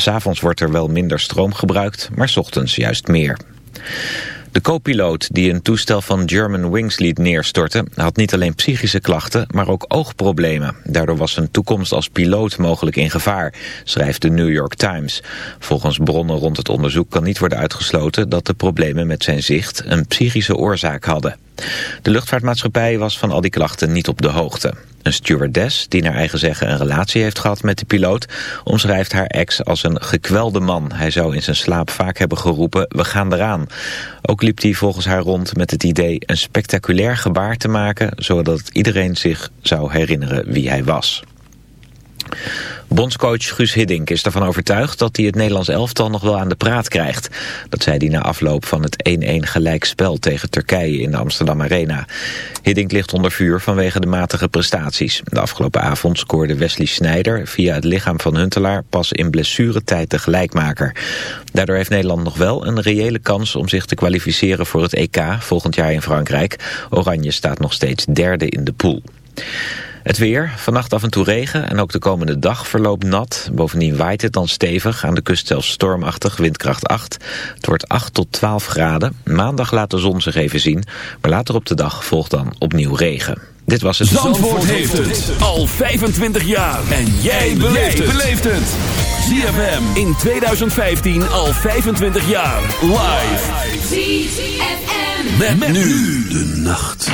S'avonds wordt er wel minder stroom gebruikt, maar s ochtends juist meer. De co-piloot die een toestel van German Wings liet neerstorten... had niet alleen psychische klachten, maar ook oogproblemen. Daardoor was zijn toekomst als piloot mogelijk in gevaar, schrijft de New York Times. Volgens bronnen rond het onderzoek kan niet worden uitgesloten... dat de problemen met zijn zicht een psychische oorzaak hadden. De luchtvaartmaatschappij was van al die klachten niet op de hoogte. Een stewardess, die naar eigen zeggen een relatie heeft gehad met de piloot, omschrijft haar ex als een gekwelde man. Hij zou in zijn slaap vaak hebben geroepen, we gaan eraan. Ook liep hij volgens haar rond met het idee een spectaculair gebaar te maken, zodat iedereen zich zou herinneren wie hij was. Bondscoach Guus Hiddink is ervan overtuigd dat hij het Nederlands elftal nog wel aan de praat krijgt. Dat zei hij na afloop van het 1-1 gelijkspel tegen Turkije in de Amsterdam Arena. Hiddink ligt onder vuur vanwege de matige prestaties. De afgelopen avond scoorde Wesley Sneijder via het lichaam van Huntelaar pas in blessuretijd de gelijkmaker. Daardoor heeft Nederland nog wel een reële kans om zich te kwalificeren voor het EK volgend jaar in Frankrijk. Oranje staat nog steeds derde in de pool. Het weer, vannacht af en toe regen en ook de komende dag verloopt nat. Bovendien waait het dan stevig, aan de kust zelfs stormachtig, windkracht 8. Het wordt 8 tot 12 graden. Maandag laat de zon zich even zien, maar later op de dag volgt dan opnieuw regen. Dit was het... Zandvoort, heeft het al 25 jaar. En jij beleeft het. ZFM in 2015 al 25 jaar. Live. ZFM. met nu de nacht.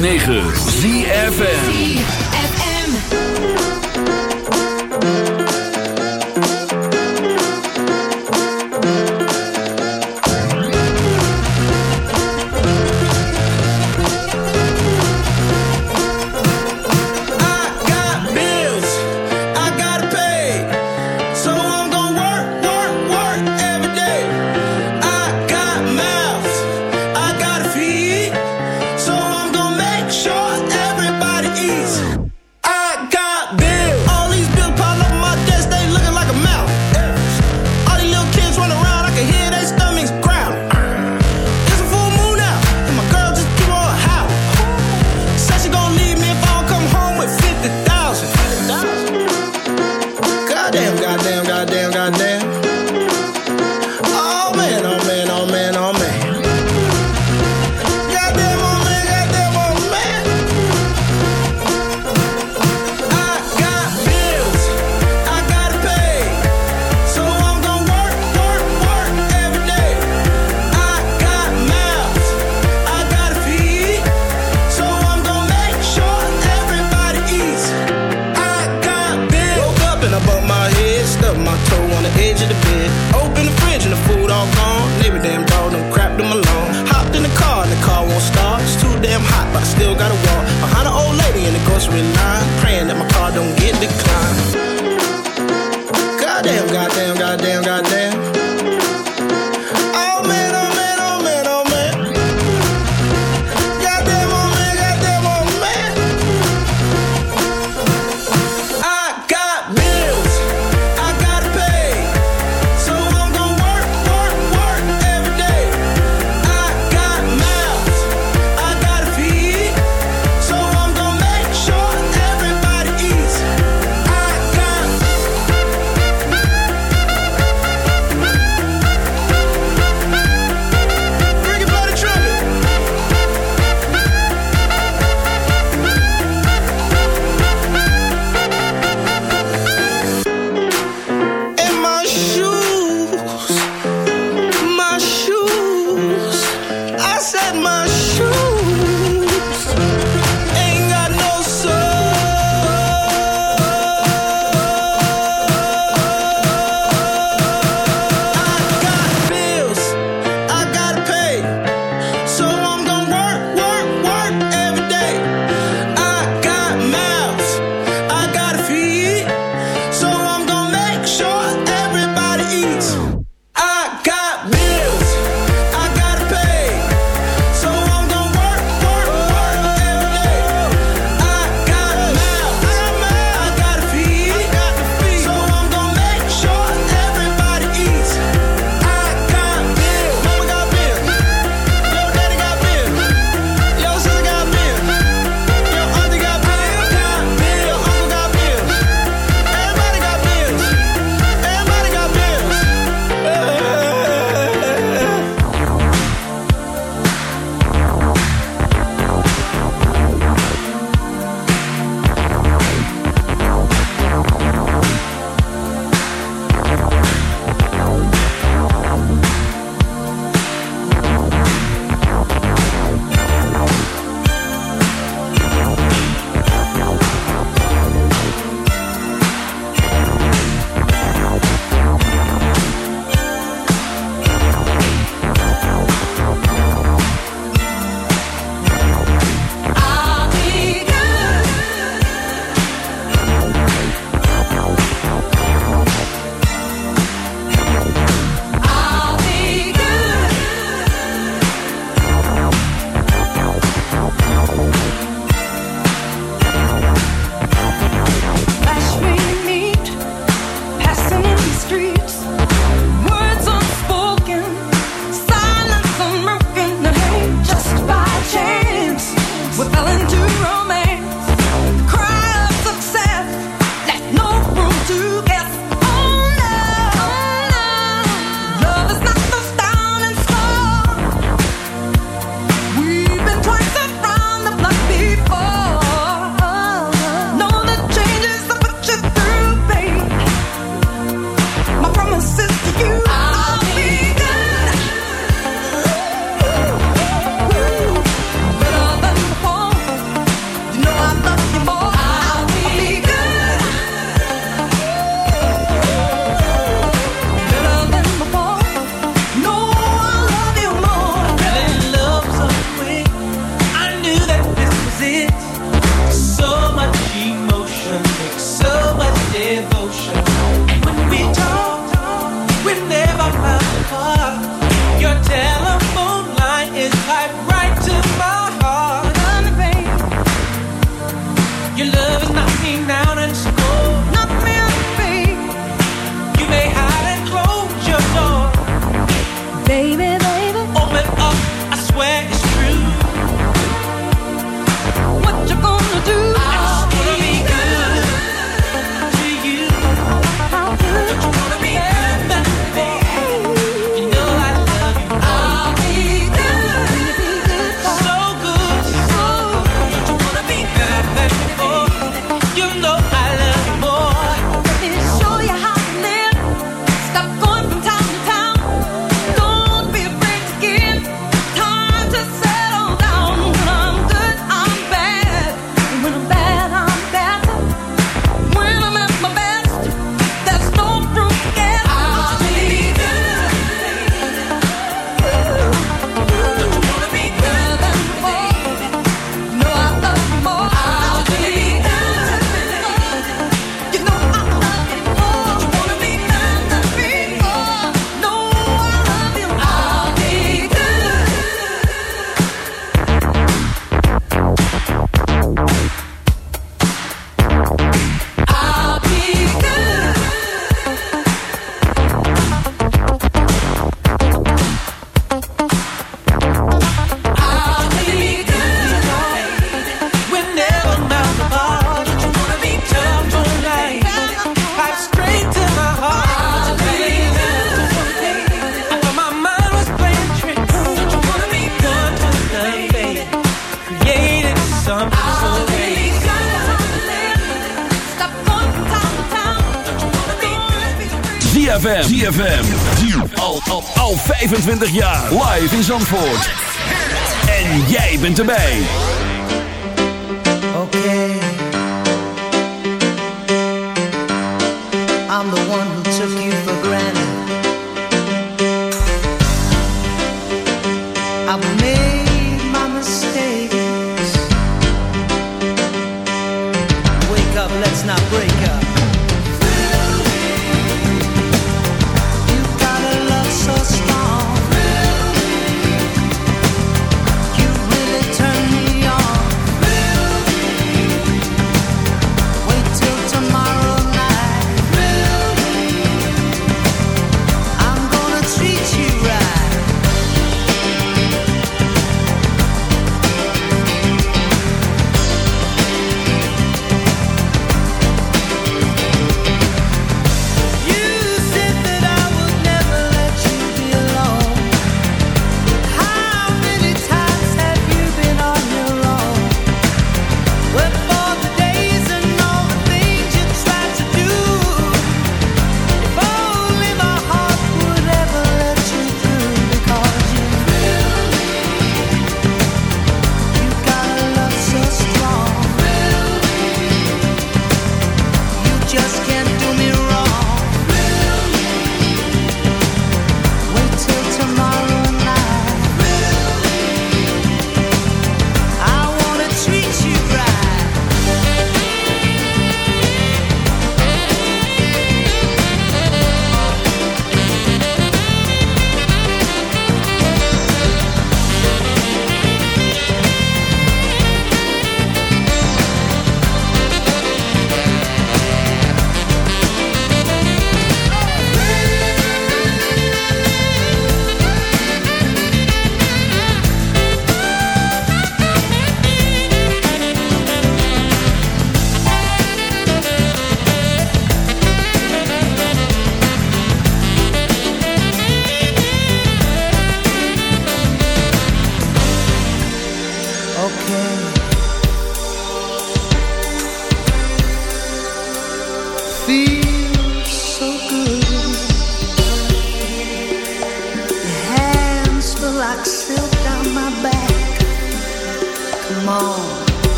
106.9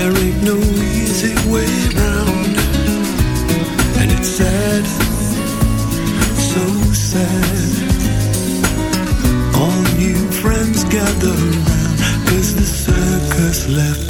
There ain't no easy way and it's sad, so sad. All new friends the circus left.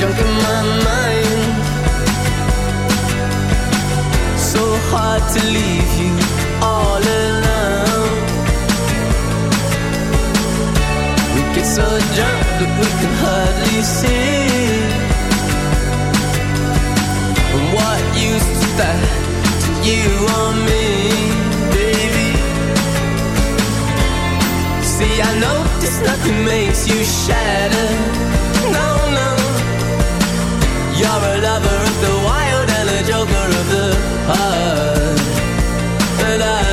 Junk in my mind. So hard to leave you all alone. We get so drunk that we can hardly see. What used to that to you or me, baby? See, I notice nothing makes you shatter you're a lover of the wild and a joker of the heart. And I